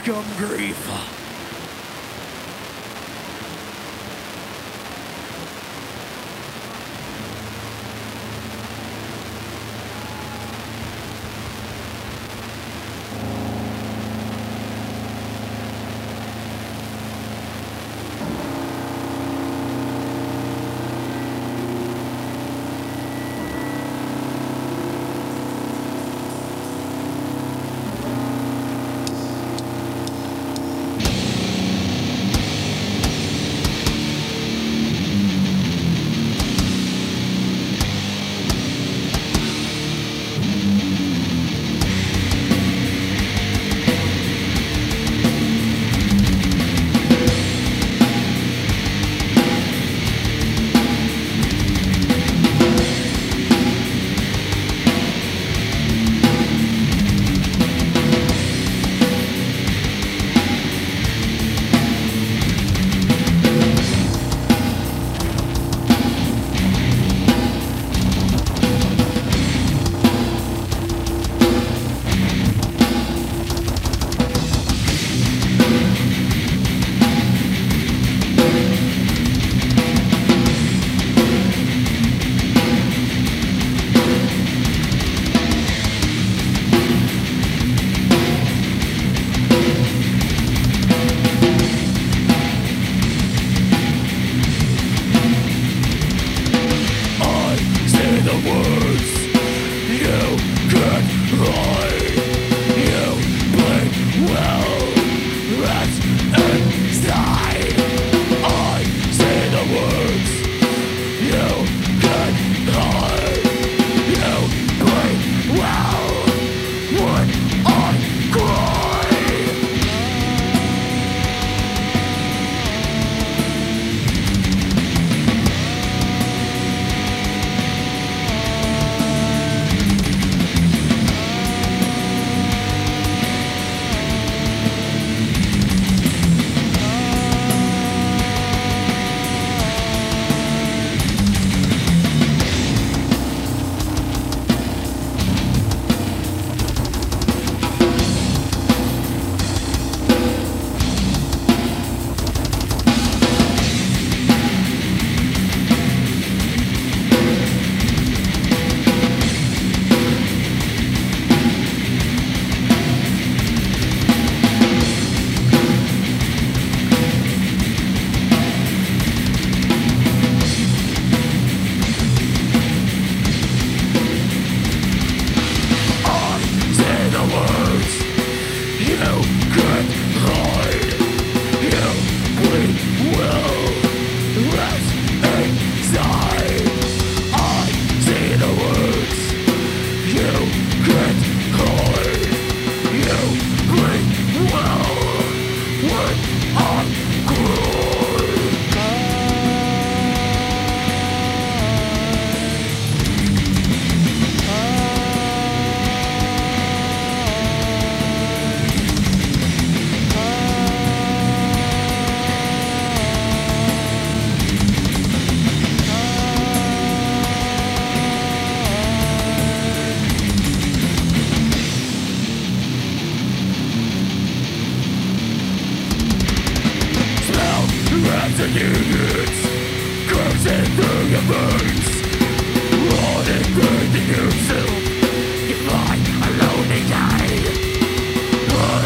scum grief. units Crimson through your veins Rotting burning yourself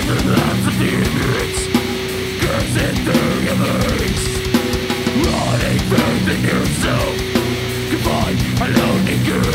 the of demons through your veins Rotting yourself You find a lonely girl